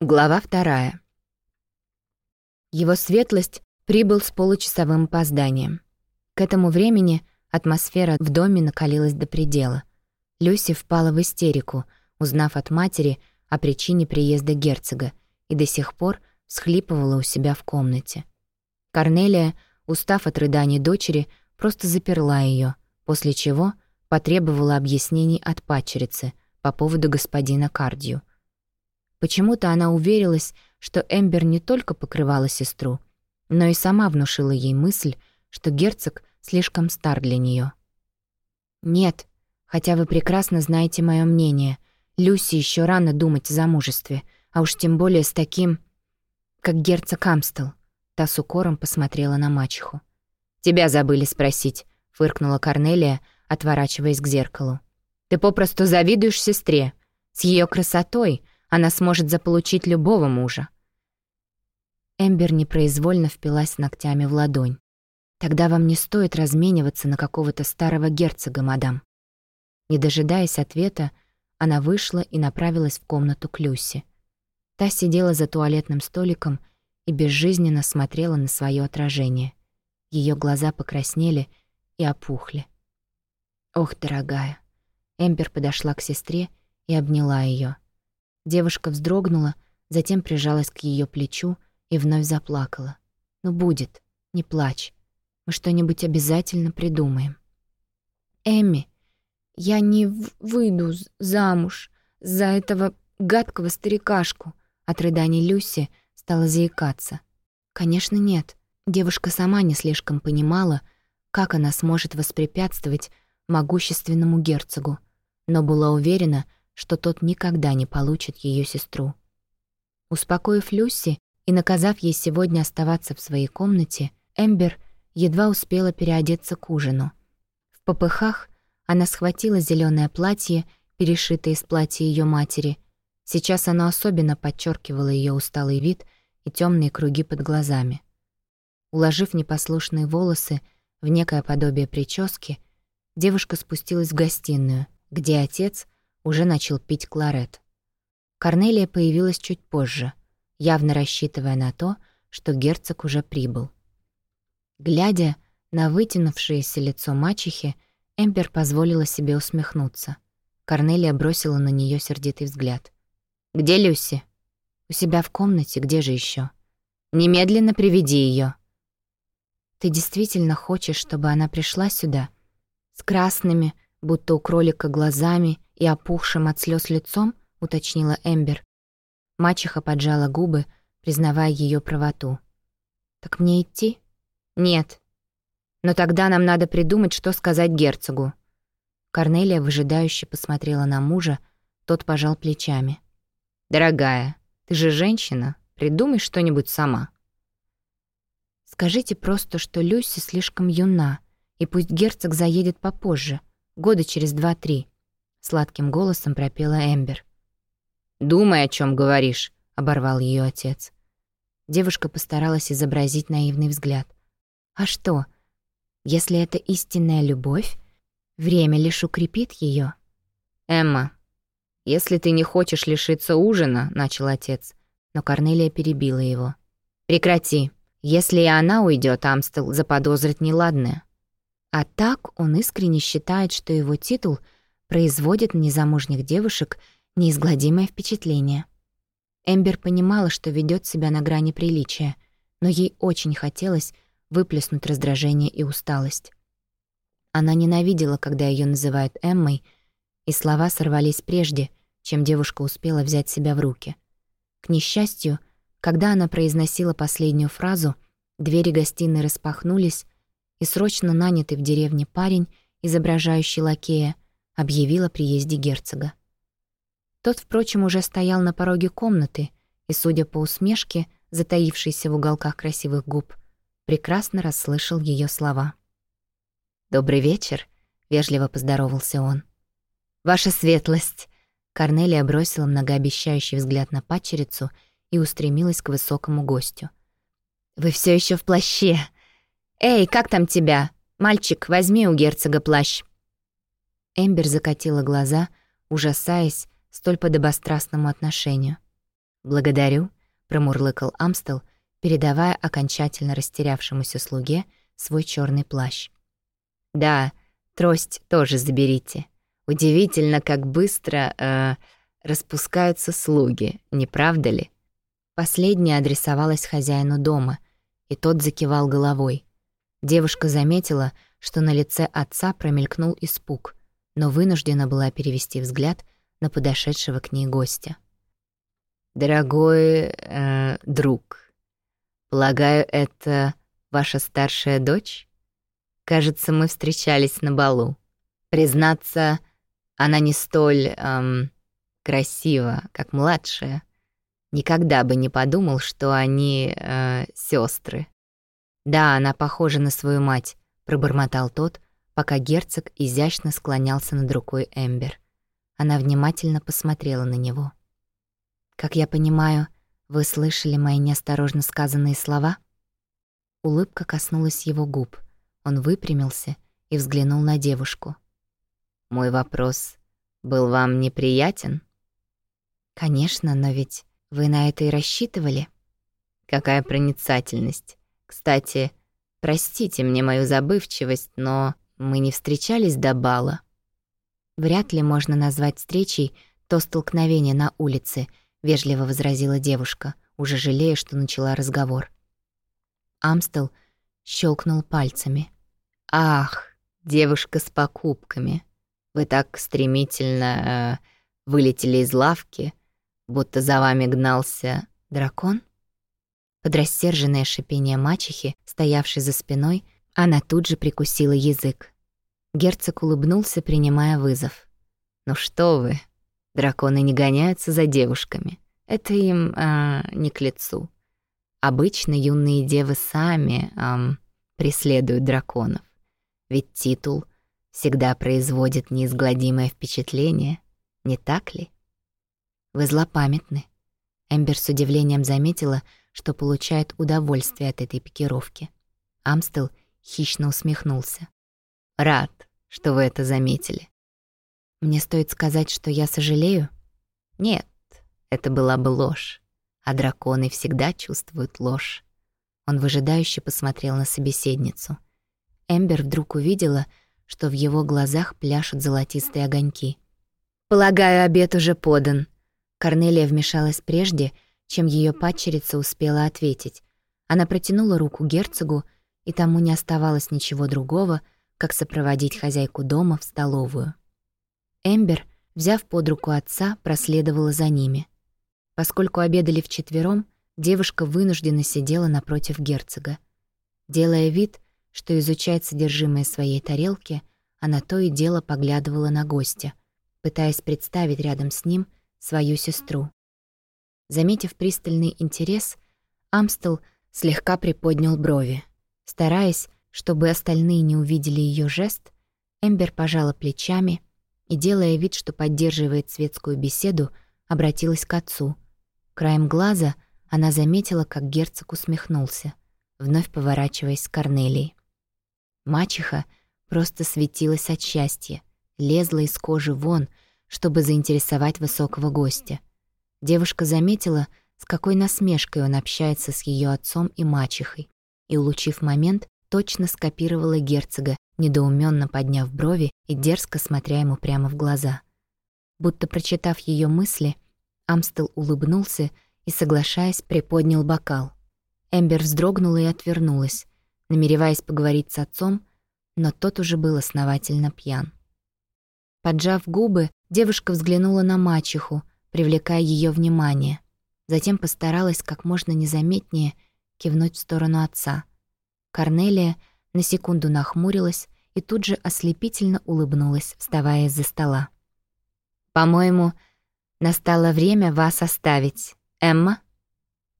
Глава вторая. Его светлость прибыл с получасовым опозданием. К этому времени атмосфера в доме накалилась до предела. Люси впала в истерику, узнав от матери о причине приезда герцога, и до сих пор схлипывала у себя в комнате. Корнелия, устав от рыданий дочери, просто заперла ее, после чего потребовала объяснений от падчерицы по поводу господина Кардию. Почему-то она уверилась, что Эмбер не только покрывала сестру, но и сама внушила ей мысль, что герцог слишком стар для нее. «Нет, хотя вы прекрасно знаете мое мнение. Люси еще рано думать о замужестве, а уж тем более с таким, как герцог Амстел». Та с укором посмотрела на мачеху. «Тебя забыли спросить», — фыркнула Корнелия, отворачиваясь к зеркалу. «Ты попросту завидуешь сестре. С ее красотой она сможет заполучить любого мужа. Эмбер непроизвольно впилась ногтями в ладонь. «Тогда вам не стоит размениваться на какого-то старого герцога, мадам». Не дожидаясь ответа, она вышла и направилась в комнату к Люси. Та сидела за туалетным столиком и безжизненно смотрела на свое отражение. Ее глаза покраснели и опухли. «Ох, дорогая!» Эмбер подошла к сестре и обняла ее. Девушка вздрогнула, затем прижалась к ее плечу и вновь заплакала. «Ну будет, не плачь. Мы что-нибудь обязательно придумаем». «Эмми, я не выйду замуж за этого гадкого старикашку», от рыданий Люси стала заикаться. «Конечно, нет». Девушка сама не слишком понимала, как она сможет воспрепятствовать могущественному герцогу, но была уверена, что тот никогда не получит ее сестру. Успокоив Люси и наказав ей сегодня оставаться в своей комнате, Эмбер едва успела переодеться к ужину. В попыхах она схватила зеленое платье, перешитое из платья ее матери. Сейчас оно особенно подчеркивало ее усталый вид и темные круги под глазами. Уложив непослушные волосы в некое подобие прически, девушка спустилась в гостиную, где отец — уже начал пить кларет. Корнелия появилась чуть позже, явно рассчитывая на то, что герцог уже прибыл. Глядя на вытянувшееся лицо мачехи, Эмбер позволила себе усмехнуться. Корнелия бросила на нее сердитый взгляд. «Где Люси?» «У себя в комнате, где же еще? «Немедленно приведи ее. «Ты действительно хочешь, чтобы она пришла сюда?» С красными, будто у кролика глазами и опухшим от слез лицом, уточнила Эмбер. Мачеха поджала губы, признавая ее правоту. «Так мне идти?» «Нет. Но тогда нам надо придумать, что сказать герцогу». Корнелия выжидающе посмотрела на мужа, тот пожал плечами. «Дорогая, ты же женщина, придумай что-нибудь сама». «Скажите просто, что Люси слишком юна, и пусть герцог заедет попозже, года через два-три», — сладким голосом пропела Эмбер. «Думай, о чем говоришь», — оборвал ее отец. Девушка постаралась изобразить наивный взгляд. «А что, если это истинная любовь, время лишь укрепит ее? «Эмма, если ты не хочешь лишиться ужина», — начал отец, но Корнелия перебила его. «Прекрати. Если и она уйдет, Амстел заподозрит неладное». А так он искренне считает, что его титул — производит на незамужних девушек неизгладимое впечатление. Эмбер понимала, что ведет себя на грани приличия, но ей очень хотелось выплеснуть раздражение и усталость. Она ненавидела, когда ее называют Эммой, и слова сорвались прежде, чем девушка успела взять себя в руки. К несчастью, когда она произносила последнюю фразу, двери гостиной распахнулись, и срочно нанятый в деревне парень, изображающий лакея, объявил о приезде герцога. Тот, впрочем, уже стоял на пороге комнаты и, судя по усмешке, затаившейся в уголках красивых губ, прекрасно расслышал ее слова. «Добрый вечер», — вежливо поздоровался он. «Ваша светлость!» Корнелия бросила многообещающий взгляд на падчерицу и устремилась к высокому гостю. «Вы все еще в плаще! Эй, как там тебя? Мальчик, возьми у герцога плащ!» Эмбер закатила глаза, ужасаясь столь подобострастному отношению. «Благодарю», — промурлыкал Амстел, передавая окончательно растерявшемуся слуге свой черный плащ. «Да, трость тоже заберите. Удивительно, как быстро э, распускаются слуги, не правда ли?» Последняя адресовалась хозяину дома, и тот закивал головой. Девушка заметила, что на лице отца промелькнул испуг, но вынуждена была перевести взгляд на подошедшего к ней гостя. «Дорогой э, друг, полагаю, это ваша старшая дочь? Кажется, мы встречались на балу. Признаться, она не столь эм, красива, как младшая. Никогда бы не подумал, что они э, сестры. Да, она похожа на свою мать, пробормотал тот, пока герцог изящно склонялся над рукой Эмбер. Она внимательно посмотрела на него. «Как я понимаю, вы слышали мои неосторожно сказанные слова?» Улыбка коснулась его губ. Он выпрямился и взглянул на девушку. «Мой вопрос был вам неприятен?» «Конечно, но ведь вы на это и рассчитывали?» «Какая проницательность. Кстати, простите мне мою забывчивость, но мы не встречались до бала». Вряд ли можно назвать встречей то столкновение на улице —— вежливо возразила девушка, уже жалея, что начала разговор. Амстел щелкнул пальцами. «Ах, девушка с покупками. Вы так стремительно э, вылетели из лавки, будто за вами гнался дракон?» Под рассерженное шипение мачехи, стоявшей за спиной, она тут же прикусила язык. Герцог улыбнулся, принимая вызов. «Ну что вы, Драконы не гоняются за девушками. Это им э, не к лицу. Обычно юные девы сами э, преследуют драконов. Ведь титул всегда производит неизгладимое впечатление, не так ли? Вы злопамятны. Эмбер с удивлением заметила, что получает удовольствие от этой пикировки. Амстел хищно усмехнулся. «Рад, что вы это заметили. Мне стоит сказать, что я сожалею? Нет, это была бы ложь. А драконы всегда чувствуют ложь. Он выжидающе посмотрел на собеседницу. Эмбер вдруг увидела, что в его глазах пляшут золотистые огоньки. «Полагаю, обед уже подан». Корнелия вмешалась прежде, чем ее падчерица успела ответить. Она протянула руку герцогу, и тому не оставалось ничего другого, как сопроводить хозяйку дома в столовую. Эмбер, взяв под руку отца, проследовала за ними. Поскольку обедали вчетвером, девушка вынуждена сидела напротив герцога. Делая вид, что изучает содержимое своей тарелки, она то и дело поглядывала на гостя, пытаясь представить рядом с ним свою сестру. Заметив пристальный интерес, Амстел слегка приподнял брови. Стараясь, чтобы остальные не увидели ее жест, Эмбер пожала плечами и, делая вид, что поддерживает светскую беседу, обратилась к отцу. Краем глаза она заметила, как герцог усмехнулся, вновь поворачиваясь к Корнелии. Мачеха просто светилась от счастья, лезла из кожи вон, чтобы заинтересовать высокого гостя. Девушка заметила, с какой насмешкой он общается с ее отцом и мачехой, и, улучив момент, точно скопировала герцога, недоуменно подняв брови и дерзко смотря ему прямо в глаза. Будто прочитав ее мысли, Амстел улыбнулся и, соглашаясь, приподнял бокал. Эмбер вздрогнула и отвернулась, намереваясь поговорить с отцом, но тот уже был основательно пьян. Поджав губы, девушка взглянула на мачеху, привлекая ее внимание. Затем постаралась как можно незаметнее кивнуть в сторону отца. Корнелия на секунду нахмурилась и тут же ослепительно улыбнулась, вставая из-за стола. «По-моему, настало время вас оставить, Эмма?»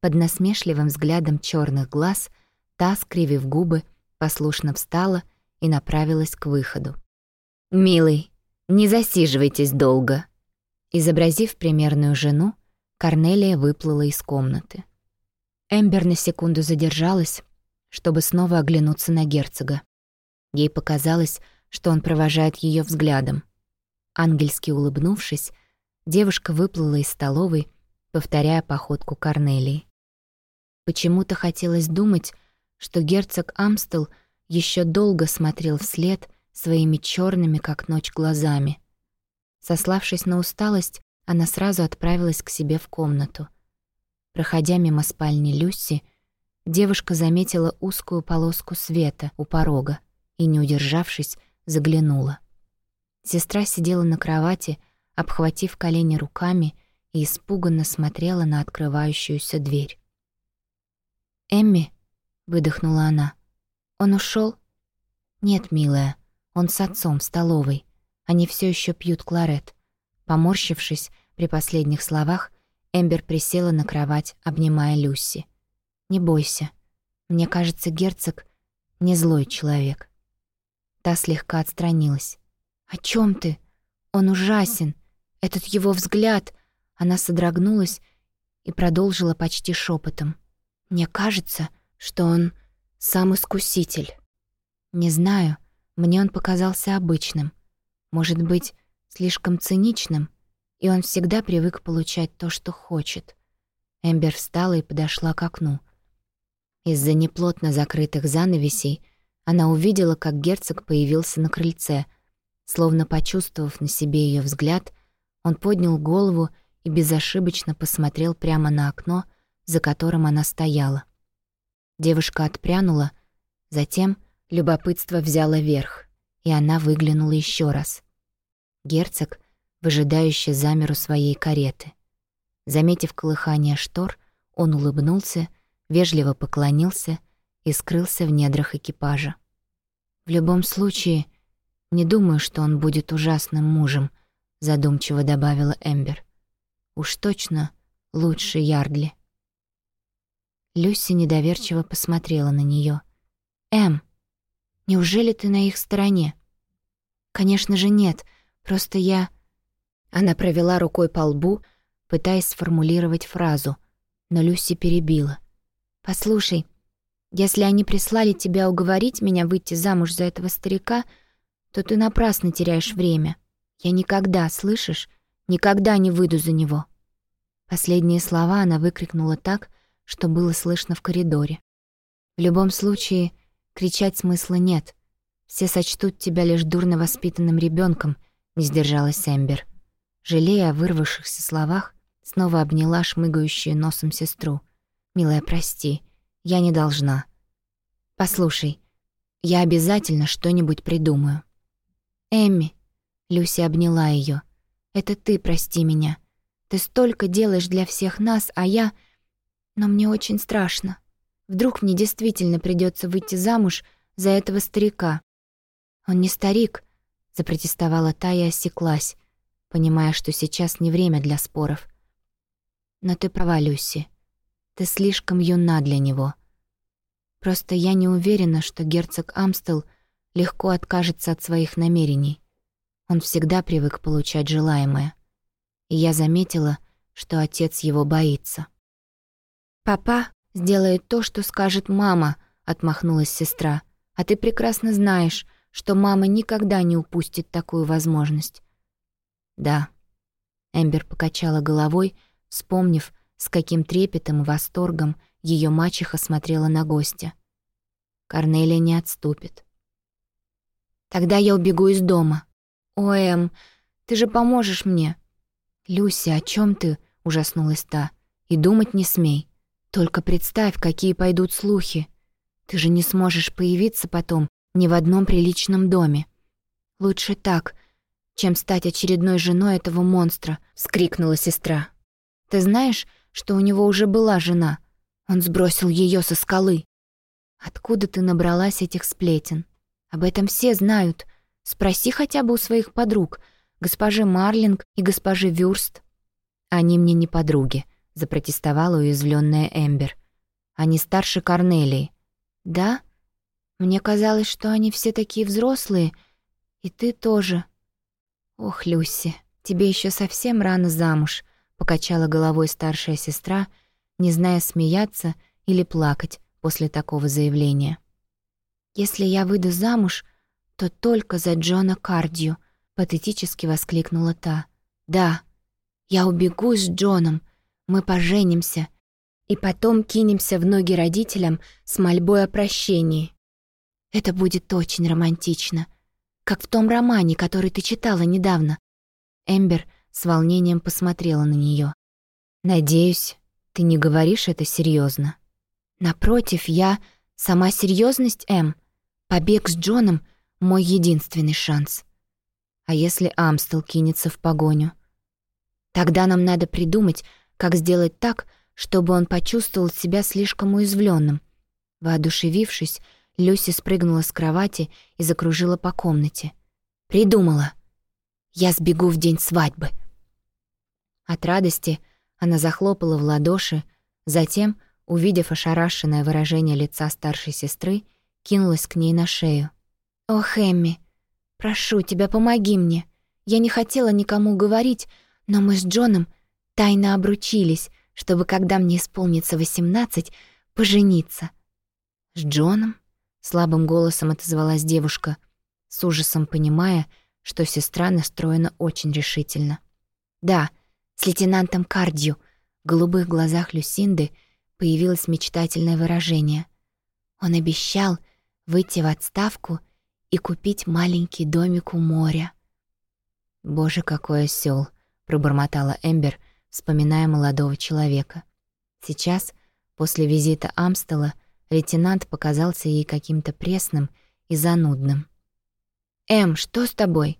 Под насмешливым взглядом черных глаз та, скривив губы, послушно встала и направилась к выходу. «Милый, не засиживайтесь долго!» Изобразив примерную жену, Корнелия выплыла из комнаты. Эмбер на секунду задержалась, чтобы снова оглянуться на герцога. Ей показалось, что он провожает ее взглядом. Ангельски улыбнувшись, девушка выплыла из столовой, повторяя походку Корнелии. Почему-то хотелось думать, что герцог Амстел еще долго смотрел вслед своими черными, как ночь, глазами. Сославшись на усталость, она сразу отправилась к себе в комнату. Проходя мимо спальни Люси, девушка заметила узкую полоску света у порога и, не удержавшись, заглянула. Сестра сидела на кровати, обхватив колени руками и испуганно смотрела на открывающуюся дверь. «Эмми», — выдохнула она, — «он ушел? «Нет, милая, он с отцом в столовой. Они все еще пьют кларет». Поморщившись при последних словах, Эмбер присела на кровать, обнимая Люси. «Не бойся. Мне кажется, герцог — не злой человек». Та слегка отстранилась. «О чем ты? Он ужасен. Этот его взгляд...» Она содрогнулась и продолжила почти шепотом. «Мне кажется, что он сам искуситель. Не знаю, мне он показался обычным. Может быть, слишком циничным, и он всегда привык получать то, что хочет». Эмбер встала и подошла к окну. Из-за неплотно закрытых занавесей она увидела, как герцог появился на крыльце. Словно почувствовав на себе ее взгляд, он поднял голову и безошибочно посмотрел прямо на окно, за которым она стояла. Девушка отпрянула, затем любопытство взяло верх, и она выглянула еще раз. Герцог, выжидающе замер у своей кареты. Заметив колыхание штор, он улыбнулся, вежливо поклонился и скрылся в недрах экипажа. «В любом случае, не думаю, что он будет ужасным мужем», задумчиво добавила Эмбер. «Уж точно лучше Ярдли». Люси недоверчиво посмотрела на нее. «Эм, неужели ты на их стороне?» «Конечно же нет, просто я...» Она провела рукой по лбу, пытаясь сформулировать фразу, но Люси перебила. «Послушай, если они прислали тебя уговорить меня выйти замуж за этого старика, то ты напрасно теряешь время. Я никогда, слышишь, никогда не выйду за него». Последние слова она выкрикнула так, что было слышно в коридоре. В любом случае, кричать смысла нет. Все сочтут тебя лишь дурно воспитанным ребенком, не сдержалась Эмбер. Жалея о вырвавшихся словах, снова обняла шмыгающую носом сестру. «Милая, прости, я не должна. Послушай, я обязательно что-нибудь придумаю». «Эмми», — Люси обняла ее, — «это ты прости меня. Ты столько делаешь для всех нас, а я...» Но мне очень страшно. Вдруг мне действительно придется выйти замуж за этого старика. Он не старик, запротестовала та и осеклась, понимая, что сейчас не время для споров. Но ты права, Люси. Ты слишком юна для него. Просто я не уверена, что герцог Амстел легко откажется от своих намерений. Он всегда привык получать желаемое. И я заметила, что отец его боится. «Папа сделает то, что скажет мама», — отмахнулась сестра. «А ты прекрасно знаешь, что мама никогда не упустит такую возможность». «Да». Эмбер покачала головой, вспомнив, с каким трепетом и восторгом ее мачеха смотрела на гостя. Корнелия не отступит. «Тогда я убегу из дома». «О, Эм, ты же поможешь мне». «Люся, о чем ты?» — ужаснулась та. «И думать не смей. Только представь, какие пойдут слухи. Ты же не сможешь появиться потом ни в одном приличном доме. Лучше так, чем стать очередной женой этого монстра, вскрикнула сестра. Ты знаешь, что у него уже была жена? Он сбросил ее со скалы. Откуда ты набралась этих сплетен? Об этом все знают. Спроси хотя бы у своих подруг, госпожи Марлинг и госпожи Вюрст. Они мне не подруги, запротестовала уязвленная Эмбер. «Они старше Корнелии». «Да? Мне казалось, что они все такие взрослые, и ты тоже». «Ох, Люси, тебе еще совсем рано замуж», — покачала головой старшая сестра, не зная, смеяться или плакать после такого заявления. «Если я выйду замуж, то только за Джона Кардью», — патетически воскликнула та. «Да, я убегу с Джоном, Мы поженимся и потом кинемся в ноги родителям с мольбой о прощении. Это будет очень романтично, как в том романе, который ты читала недавно. Эмбер с волнением посмотрела на нее. Надеюсь, ты не говоришь это серьезно. Напротив, я сама серьезность, Эм. Побег с Джоном — мой единственный шанс. А если Амстел кинется в погоню? Тогда нам надо придумать, как сделать так, чтобы он почувствовал себя слишком уязвленным. Воодушевившись, Люси спрыгнула с кровати и закружила по комнате. «Придумала! Я сбегу в день свадьбы!» От радости она захлопала в ладоши, затем, увидев ошарашенное выражение лица старшей сестры, кинулась к ней на шею. «О, Хэмми, прошу тебя, помоги мне. Я не хотела никому говорить, но мы с Джоном тайно обручились, чтобы, когда мне исполнится восемнадцать, пожениться». «С Джоном?» — слабым голосом отозвалась девушка, с ужасом понимая, что сестра настроена очень решительно. «Да, с лейтенантом Кардью». В голубых глазах Люсинды появилось мечтательное выражение. Он обещал выйти в отставку и купить маленький домик у моря. «Боже, какой осёл!» — пробормотала Эмбер, вспоминая молодого человека. Сейчас, после визита Амстела, лейтенант показался ей каким-то пресным и занудным. «Эм, что с тобой?»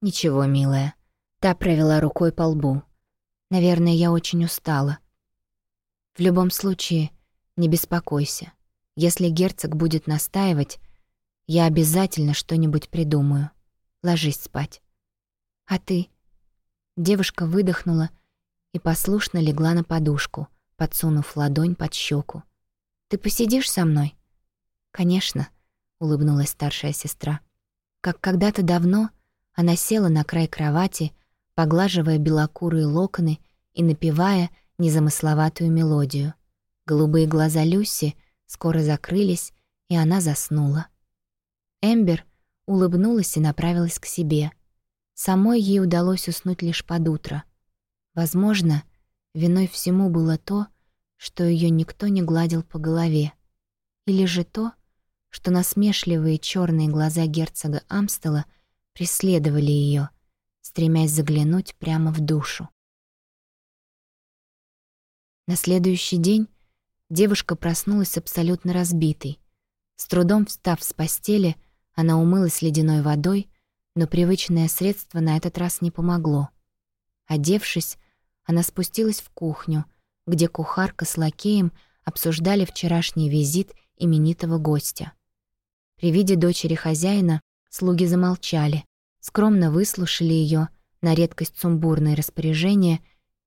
«Ничего, милая». Та провела рукой по лбу. Наверное, я очень устала. В любом случае, не беспокойся. Если герцог будет настаивать, я обязательно что-нибудь придумаю. Ложись спать. А ты? Девушка выдохнула и послушно легла на подушку, подсунув ладонь под щеку. Ты посидишь со мной? Конечно, улыбнулась старшая сестра. Как когда-то давно она села на край кровати, поглаживая белокурые локоны и напевая незамысловатую мелодию. Голубые глаза Люси скоро закрылись, и она заснула. Эмбер улыбнулась и направилась к себе. Самой ей удалось уснуть лишь под утро. Возможно, виной всему было то, что ее никто не гладил по голове. Или же то, что насмешливые черные глаза герцога Амстела преследовали ее, стремясь заглянуть прямо в душу. На следующий день девушка проснулась абсолютно разбитой. С трудом встав с постели, она умылась ледяной водой, но привычное средство на этот раз не помогло. Одевшись, она спустилась в кухню, где кухарка с лакеем обсуждали вчерашний визит именитого гостя. При виде дочери хозяина слуги замолчали, скромно выслушали ее на редкость сумбурные распоряжения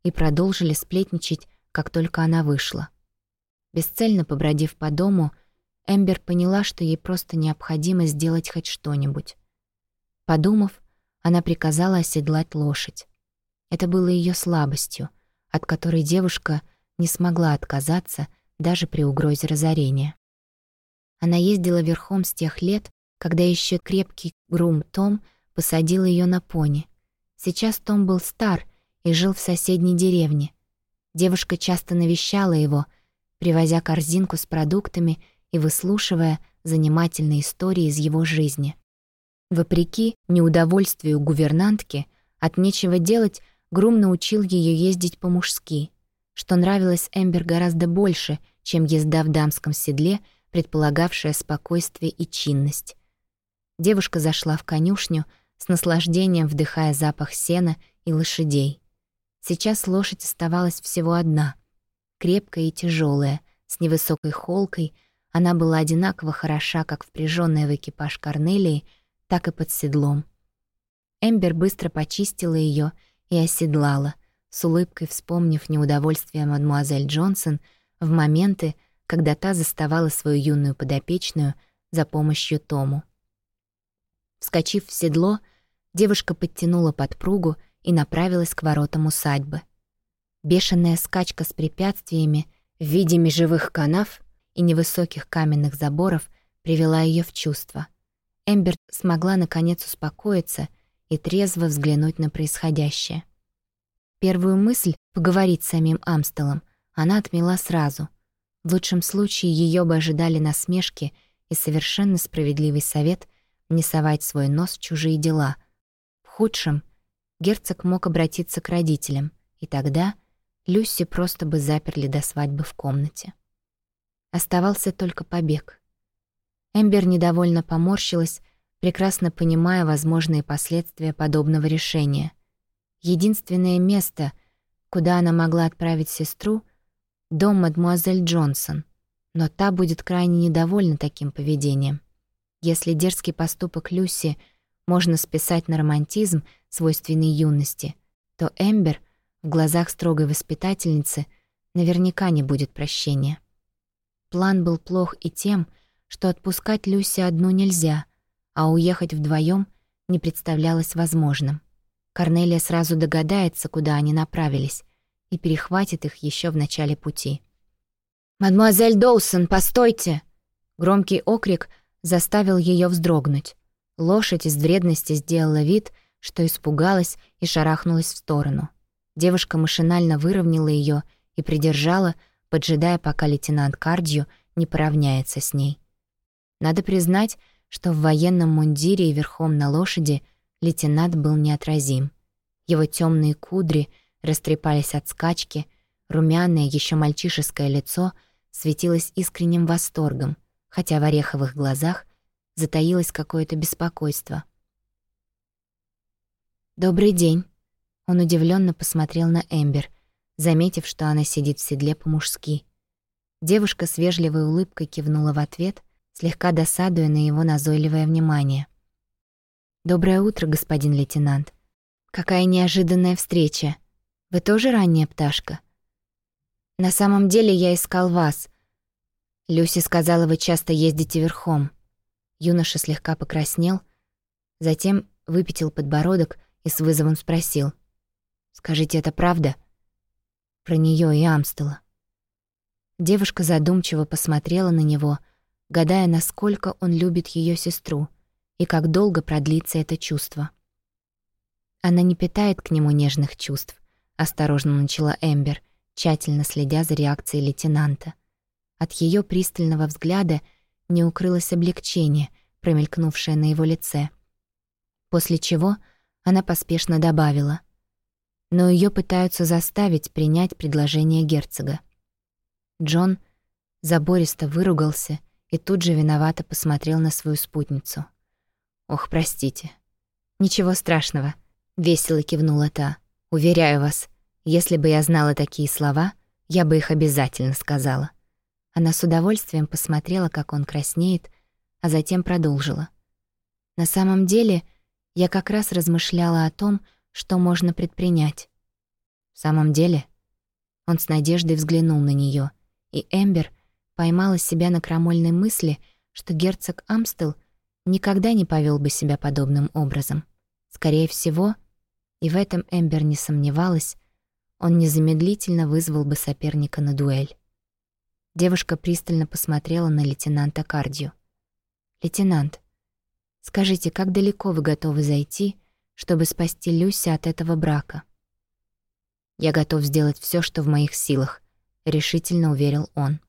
и продолжили сплетничать, как только она вышла. Бесцельно побродив по дому, Эмбер поняла, что ей просто необходимо сделать хоть что-нибудь. Подумав, она приказала оседлать лошадь. Это было ее слабостью, от которой девушка не смогла отказаться даже при угрозе разорения. Она ездила верхом с тех лет, когда еще крепкий грум Том — посадил ее на пони. Сейчас Том был стар и жил в соседней деревне. Девушка часто навещала его, привозя корзинку с продуктами и выслушивая занимательные истории из его жизни. Вопреки неудовольствию гувернантки, от нечего делать Грум научил ее ездить по-мужски, что нравилось Эмбер гораздо больше, чем езда в дамском седле, предполагавшая спокойствие и чинность. Девушка зашла в конюшню, с наслаждением вдыхая запах сена и лошадей. Сейчас лошадь оставалась всего одна. Крепкая и тяжелая, с невысокой холкой, она была одинаково хороша как впряженная в экипаж Корнелии, так и под седлом. Эмбер быстро почистила ее и оседлала, с улыбкой вспомнив неудовольствие мадмуазель Джонсон в моменты, когда та заставала свою юную подопечную за помощью Тому. Вскочив в седло, девушка подтянула подпругу и направилась к воротам усадьбы. Бешеная скачка с препятствиями в виде межевых канав и невысоких каменных заборов привела ее в чувство. Эмбер смогла наконец успокоиться и трезво взглянуть на происходящее. Первую мысль — поговорить с самим Амстелом — она отмела сразу. В лучшем случае ее бы ожидали насмешки и совершенно справедливый совет не совать свой нос в чужие дела. В худшем герцог мог обратиться к родителям, и тогда Люси просто бы заперли до свадьбы в комнате. Оставался только побег. Эмбер недовольно поморщилась, прекрасно понимая возможные последствия подобного решения. Единственное место, куда она могла отправить сестру — дом мадмуазель Джонсон, но та будет крайне недовольна таким поведением. Если дерзкий поступок Люси можно списать на романтизм, свойственный юности, то Эмбер в глазах строгой воспитательницы наверняка не будет прощения. План был плох и тем, что отпускать Люси одну нельзя, а уехать вдвоем не представлялось возможным. Корнелия сразу догадается, куда они направились, и перехватит их еще в начале пути. «Мадемуазель Доусон, постойте!» Громкий окрик заставил ее вздрогнуть. Лошадь из вредности сделала вид, что испугалась и шарахнулась в сторону. Девушка машинально выровняла ее и придержала, поджидая, пока лейтенант Кардью не поравняется с ней. Надо признать, что в военном мундире и верхом на лошади лейтенант был неотразим. Его темные кудри растрепались от скачки, румяное, еще мальчишеское лицо светилось искренним восторгом, хотя в ореховых глазах затаилось какое-то беспокойство. «Добрый день», — он удивленно посмотрел на Эмбер, заметив, что она сидит в седле по-мужски. Девушка с вежливой улыбкой кивнула в ответ, слегка досадуя на его назойливое внимание. «Доброе утро, господин лейтенант. Какая неожиданная встреча. Вы тоже ранняя пташка?» «На самом деле я искал вас. Люси сказала, вы часто ездите верхом». Юноша слегка покраснел, затем выпятил подбородок и с вызовом спросил. «Скажите, это правда?» Про нее и Амстела. Девушка задумчиво посмотрела на него, гадая, насколько он любит ее сестру и как долго продлится это чувство. Она не питает к нему нежных чувств, осторожно начала Эмбер, тщательно следя за реакцией лейтенанта. От ее пристального взгляда не укрылось облегчение, промелькнувшее на его лице. После чего она поспешно добавила. Но ее пытаются заставить принять предложение герцога. Джон забористо выругался и тут же виновато посмотрел на свою спутницу. «Ох, простите». «Ничего страшного», — весело кивнула та. «Уверяю вас, если бы я знала такие слова, я бы их обязательно сказала». Она с удовольствием посмотрела, как он краснеет, а затем продолжила. «На самом деле, я как раз размышляла о том, что можно предпринять». «В самом деле?» Он с надеждой взглянул на нее, и Эмбер поймала себя на крамольной мысли, что герцог Амстел никогда не повел бы себя подобным образом. Скорее всего, и в этом Эмбер не сомневалась, он незамедлительно вызвал бы соперника на дуэль. Девушка пристально посмотрела на лейтенанта Кардио. «Лейтенант, скажите, как далеко вы готовы зайти, чтобы спасти Люси от этого брака?» «Я готов сделать все, что в моих силах», — решительно уверил он.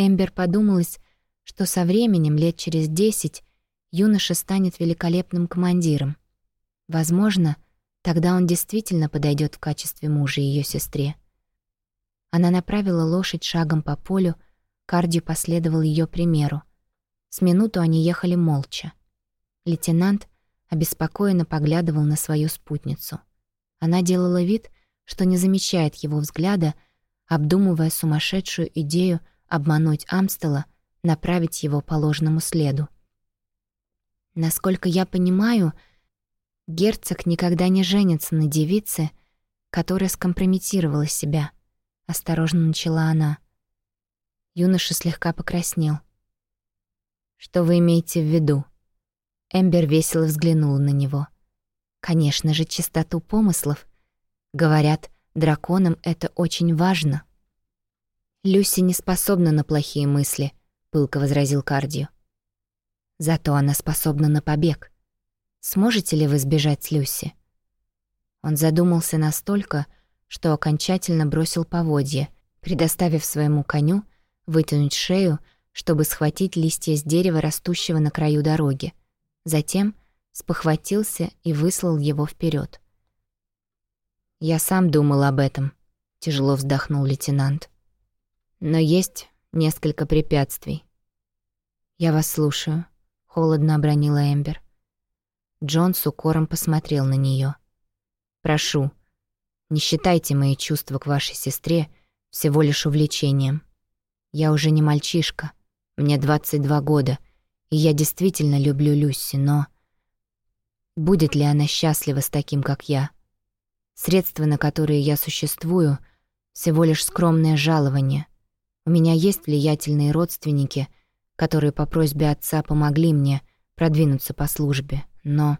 Эмбер подумалась, что со временем, лет через десять, юноша станет великолепным командиром. Возможно, тогда он действительно подойдет в качестве мужа ее сестре. Она направила лошадь шагом по полю, Карди последовал ее примеру. С минуту они ехали молча. Лейтенант обеспокоенно поглядывал на свою спутницу. Она делала вид, что не замечает его взгляда, обдумывая сумасшедшую идею обмануть Амстела, направить его по ложному следу. Насколько я понимаю, герцог никогда не женится на девице, которая скомпрометировала себя, осторожно начала она. Юноша слегка покраснел. Что вы имеете в виду? Эмбер весело взглянула на него. Конечно же, чистоту помыслов. Говорят, драконам это очень важно. «Люси не способна на плохие мысли», — пылко возразил Кардио. «Зато она способна на побег. Сможете ли вы сбежать Люси?» Он задумался настолько, что окончательно бросил поводья, предоставив своему коню вытянуть шею, чтобы схватить листья с дерева, растущего на краю дороги. Затем спохватился и выслал его вперед. «Я сам думал об этом», — тяжело вздохнул лейтенант. «Но есть несколько препятствий». «Я вас слушаю», — холодно обронила Эмбер. Джон с укором посмотрел на нее. «Прошу, не считайте мои чувства к вашей сестре всего лишь увлечением. Я уже не мальчишка, мне 22 года, и я действительно люблю Люси, но... Будет ли она счастлива с таким, как я? Средства, на которые я существую, всего лишь скромное жалование. У меня есть влиятельные родственники, которые по просьбе отца помогли мне продвинуться по службе, но...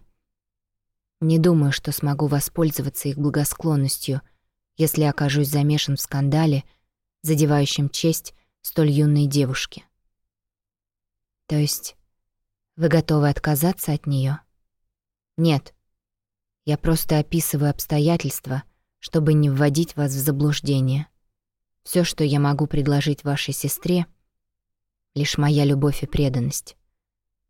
Не думаю, что смогу воспользоваться их благосклонностью, если окажусь замешан в скандале, задевающем честь столь юной девушки. То есть вы готовы отказаться от нее? Нет. Я просто описываю обстоятельства, чтобы не вводить вас в заблуждение. Все, что я могу предложить вашей сестре, лишь моя любовь и преданность.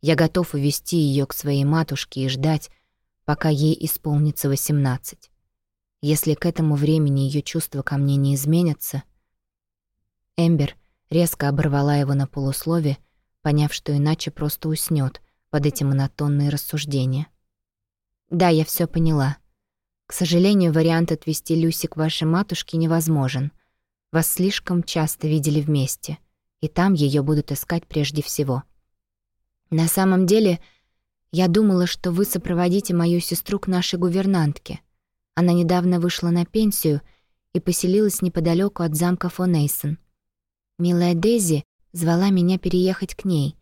Я готов увести ее к своей матушке и ждать, пока ей исполнится 18. Если к этому времени ее чувства ко мне не изменятся... Эмбер резко оборвала его на полуслове, поняв, что иначе просто уснет под эти монотонные рассуждения. «Да, я все поняла. К сожалению, вариант отвести Люси к вашей матушке невозможен. Вас слишком часто видели вместе, и там ее будут искать прежде всего. На самом деле, я думала, что вы сопроводите мою сестру к нашей гувернантке. Она недавно вышла на пенсию и поселилась неподалеку от замка Фонейсон. Милая Дейзи звала меня переехать к ней,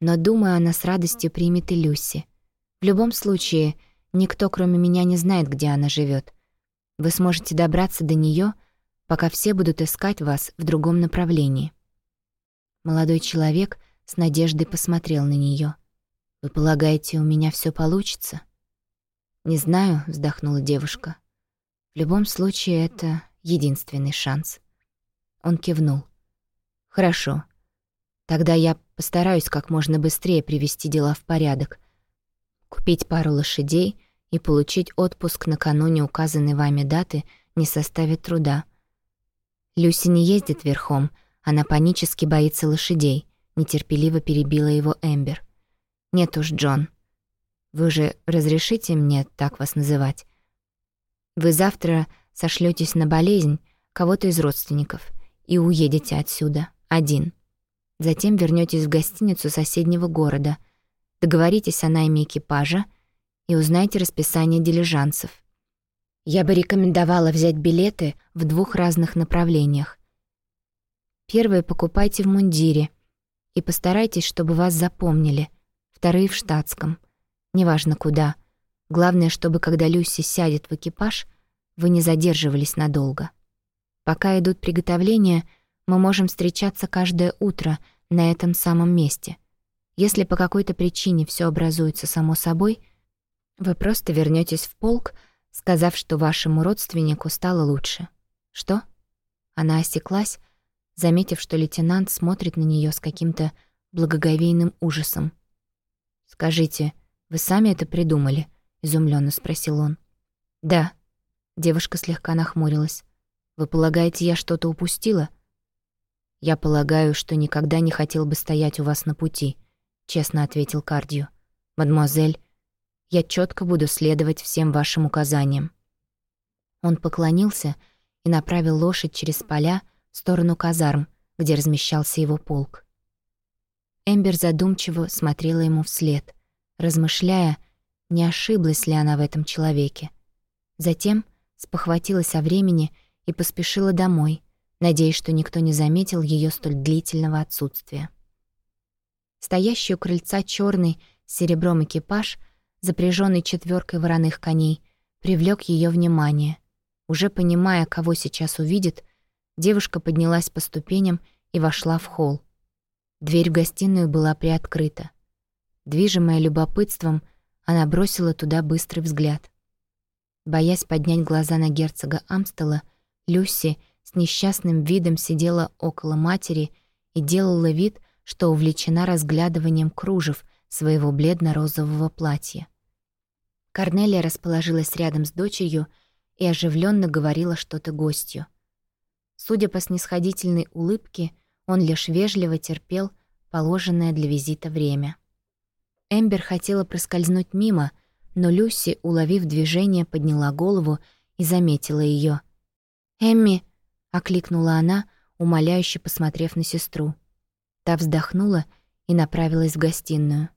но, думаю, она с радостью примет и Люси. В любом случае, никто, кроме меня, не знает, где она живет. Вы сможете добраться до нее, пока все будут искать вас в другом направлении. Молодой человек с надеждой посмотрел на нее. «Вы полагаете, у меня все получится?» «Не знаю», — вздохнула девушка. «В любом случае, это единственный шанс». Он кивнул. «Хорошо. Тогда я постараюсь как можно быстрее привести дела в порядок. Купить пару лошадей и получить отпуск накануне указанной вами даты не составит труда. Люси не ездит верхом, она панически боится лошадей», — нетерпеливо перебила его Эмбер. «Нет уж, Джон. Вы же разрешите мне так вас называть? Вы завтра сошлётесь на болезнь кого-то из родственников и уедете отсюда, один. Затем вернётесь в гостиницу соседнего города, договоритесь о найме экипажа и узнаете расписание дилижансов. Я бы рекомендовала взять билеты в двух разных направлениях. Первые покупайте в мундире и постарайтесь, чтобы вас запомнили — вторые в штатском. Неважно куда. Главное, чтобы когда Люси сядет в экипаж, вы не задерживались надолго. Пока идут приготовления, мы можем встречаться каждое утро на этом самом месте. Если по какой-то причине все образуется само собой, вы просто вернетесь в полк, сказав, что вашему родственнику стало лучше. Что? Она осеклась, заметив, что лейтенант смотрит на нее с каким-то благоговейным ужасом. «Скажите, вы сами это придумали?» — изумленно спросил он. «Да». Девушка слегка нахмурилась. «Вы полагаете, я что-то упустила?» «Я полагаю, что никогда не хотел бы стоять у вас на пути», — честно ответил Кардио. «Мадемуазель, я четко буду следовать всем вашим указаниям». Он поклонился и направил лошадь через поля в сторону казарм, где размещался его полк. Эмбер задумчиво смотрела ему вслед, размышляя, не ошиблась ли она в этом человеке. Затем спохватилась о времени и поспешила домой, надеясь, что никто не заметил ее столь длительного отсутствия. Стоящий у крыльца черный с серебром экипаж, запряженный четверкой вороных коней, привлек ее внимание. Уже понимая, кого сейчас увидит, девушка поднялась по ступеням и вошла в холл. Дверь в гостиную была приоткрыта. Движимая любопытством, она бросила туда быстрый взгляд. Боясь поднять глаза на герцога Амстела, Люси с несчастным видом сидела около матери и делала вид, что увлечена разглядыванием кружев своего бледно-розового платья. Корнелия расположилась рядом с дочерью и оживленно говорила что-то гостю. Судя по снисходительной улыбке, он лишь вежливо терпел положенное для визита время. Эмбер хотела проскользнуть мимо, но Люси, уловив движение, подняла голову и заметила ее. «Эмми!» — окликнула она, умоляюще посмотрев на сестру. Та вздохнула и направилась в гостиную.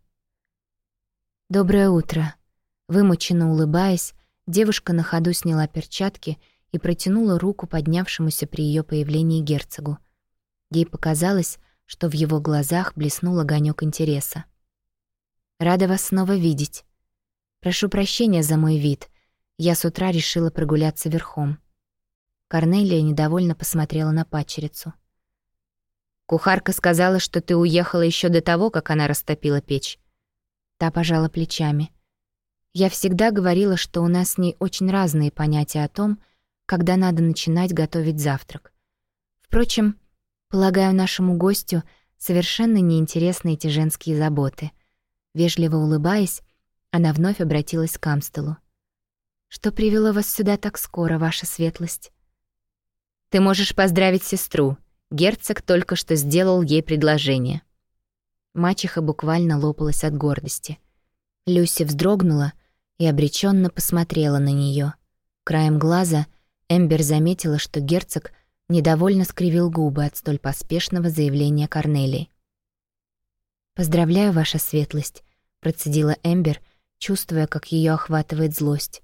«Доброе утро!» Вымученно улыбаясь, девушка на ходу сняла перчатки и протянула руку поднявшемуся при ее появлении герцогу. Ей показалось, что в его глазах блеснул огонек интереса. Рада вас снова видеть. Прошу прощения за мой вид. Я с утра решила прогуляться верхом. Корнелия недовольно посмотрела на падчерицу. Кухарка сказала, что ты уехала еще до того, как она растопила печь. Та пожала плечами. Я всегда говорила, что у нас с ней очень разные понятия о том, когда надо начинать готовить завтрак. Впрочем, полагаю, нашему гостю совершенно неинтересны эти женские заботы — Вежливо улыбаясь, она вновь обратилась к Амстелу. «Что привело вас сюда так скоро, ваша светлость?» «Ты можешь поздравить сестру. Герцог только что сделал ей предложение». Мачеха буквально лопалась от гордости. Люси вздрогнула и обреченно посмотрела на нее. Краем глаза Эмбер заметила, что герцог недовольно скривил губы от столь поспешного заявления Корнелии. «Поздравляю, ваша светлость», — процедила Эмбер, чувствуя, как ее охватывает злость.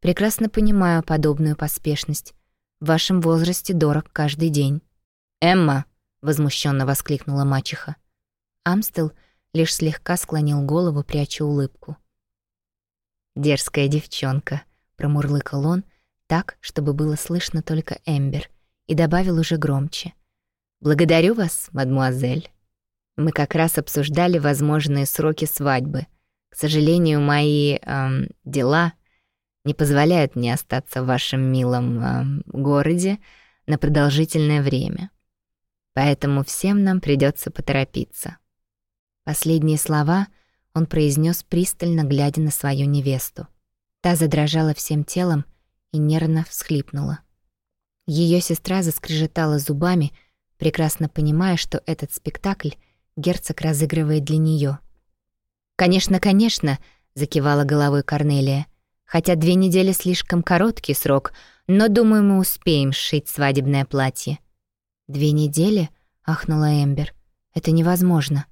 «Прекрасно понимаю подобную поспешность. В вашем возрасте дорог каждый день». «Эмма!» — возмущенно воскликнула мачеха. Амстел лишь слегка склонил голову, пряча улыбку. «Дерзкая девчонка», — промурлыкал он, так, чтобы было слышно только Эмбер, и добавил уже громче. «Благодарю вас, мадмуазель». Мы как раз обсуждали возможные сроки свадьбы. К сожалению, мои эм, дела не позволяют мне остаться в вашем милом эм, городе на продолжительное время. Поэтому всем нам придется поторопиться. Последние слова он произнес пристально, глядя на свою невесту. Та задрожала всем телом и нервно всхлипнула. Ее сестра заскрежетала зубами, прекрасно понимая, что этот спектакль — герцог разыгрывает для нее. «Конечно, конечно», — закивала головой Корнелия. «Хотя две недели слишком короткий срок, но, думаю, мы успеем сшить свадебное платье». «Две недели?» — ахнула Эмбер. «Это невозможно».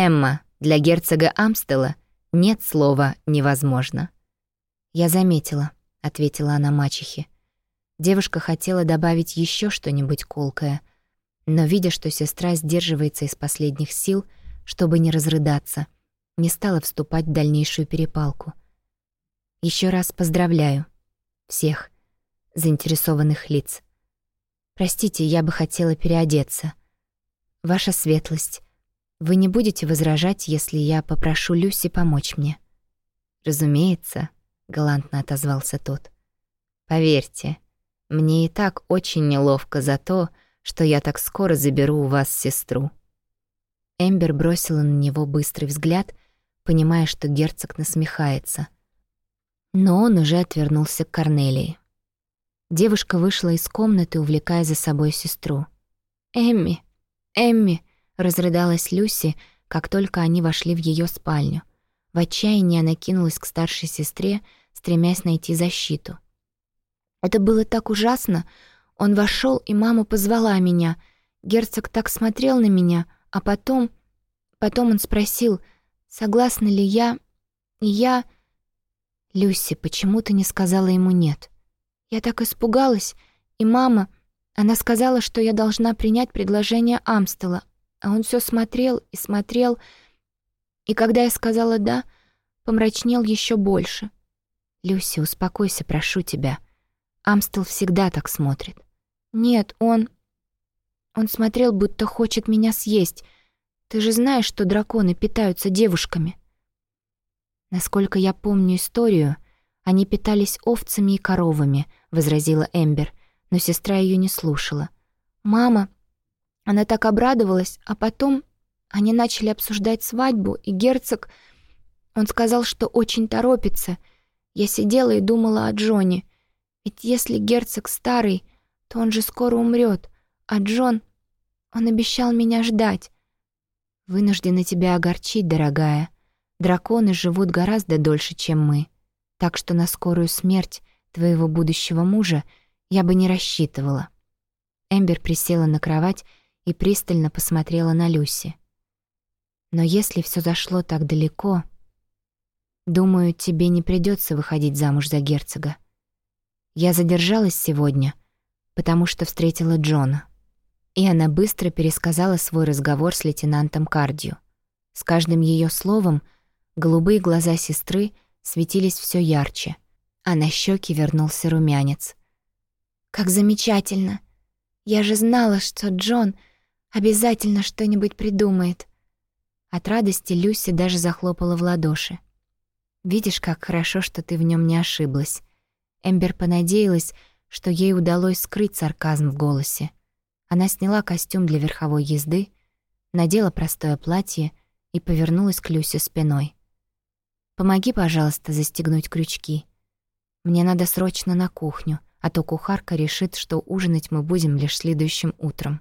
«Эмма, для герцога Амстела нет слова «невозможно». «Я заметила», — ответила она мачехе. Девушка хотела добавить еще что-нибудь колкое, но, видя, что сестра сдерживается из последних сил, чтобы не разрыдаться, не стала вступать в дальнейшую перепалку. Еще раз поздравляю всех заинтересованных лиц. Простите, я бы хотела переодеться. Ваша светлость, вы не будете возражать, если я попрошу Люси помочь мне? Разумеется, галантно отозвался тот. Поверьте, мне и так очень неловко за то, что я так скоро заберу у вас сестру». Эмбер бросила на него быстрый взгляд, понимая, что герцог насмехается. Но он уже отвернулся к Корнелии. Девушка вышла из комнаты, увлекая за собой сестру. «Эмми! Эмми!» — разрыдалась Люси, как только они вошли в ее спальню. В отчаянии она кинулась к старшей сестре, стремясь найти защиту. «Это было так ужасно! Он вошел, и мама позвала меня. Герцог так смотрел на меня, а потом... Потом он спросил, согласна ли я... И я... «Люси, почему ты не сказала ему «нет»?» Я так испугалась, и мама... Она сказала, что я должна принять предложение Амстела, а он все смотрел и смотрел, и когда я сказала «да», помрачнел еще больше. «Люси, успокойся, прошу тебя. Амстел всегда так смотрит. «Нет, он...» Он смотрел, будто хочет меня съесть. Ты же знаешь, что драконы питаются девушками. Насколько я помню историю, Они питались овцами и коровами, возразила Эмбер, но сестра ее не слушала. Мама, она так обрадовалась, а потом они начали обсуждать свадьбу, и герцог... Он сказал, что очень торопится. Я сидела и думала о Джоне. Ведь если герцог старый, то он же скоро умрет, а Джон... Он обещал меня ждать. Вынуждена тебя огорчить, дорогая. Драконы живут гораздо дольше, чем мы. Так что на скорую смерть твоего будущего мужа я бы не рассчитывала. Эмбер присела на кровать и пристально посмотрела на Люси. Но если все зашло так далеко, думаю, тебе не придется выходить замуж за герцога. Я задержалась сегодня, потому что встретила Джона. И она быстро пересказала свой разговор с лейтенантом Кардио. С каждым ее словом голубые глаза сестры светились все ярче, а на щеки вернулся румянец. «Как замечательно! Я же знала, что Джон обязательно что-нибудь придумает. От радости Люси даже захлопала в ладоши. «Видишь, как хорошо, что ты в нем не ошиблась». Эмбер понадеялась, что ей удалось скрыть сарказм в голосе. Она сняла костюм для верховой езды, надела простое платье и повернулась к Люсе спиной. «Помоги, пожалуйста, застегнуть крючки. Мне надо срочно на кухню, а то кухарка решит, что ужинать мы будем лишь следующим утром».